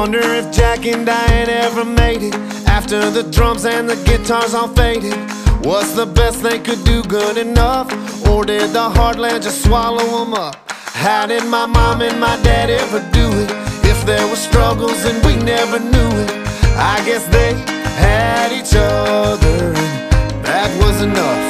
Wonder if Jack and Diane ever made it after the drums and the guitars all faded. What's the best they could do good enough? Or did the heartland just swallow them up? How did my mom and my dad ever do it? If there were struggles and we never knew it, I guess they had each other and that was enough.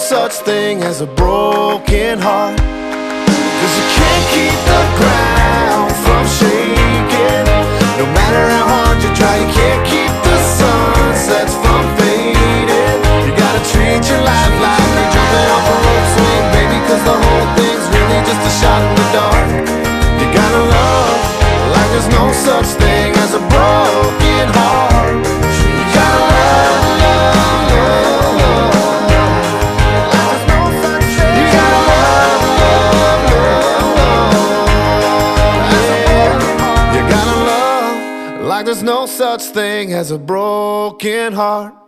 Such thing as a broken heart. Cause you can't keep the ground from shaking. Like there's no such thing as a broken heart.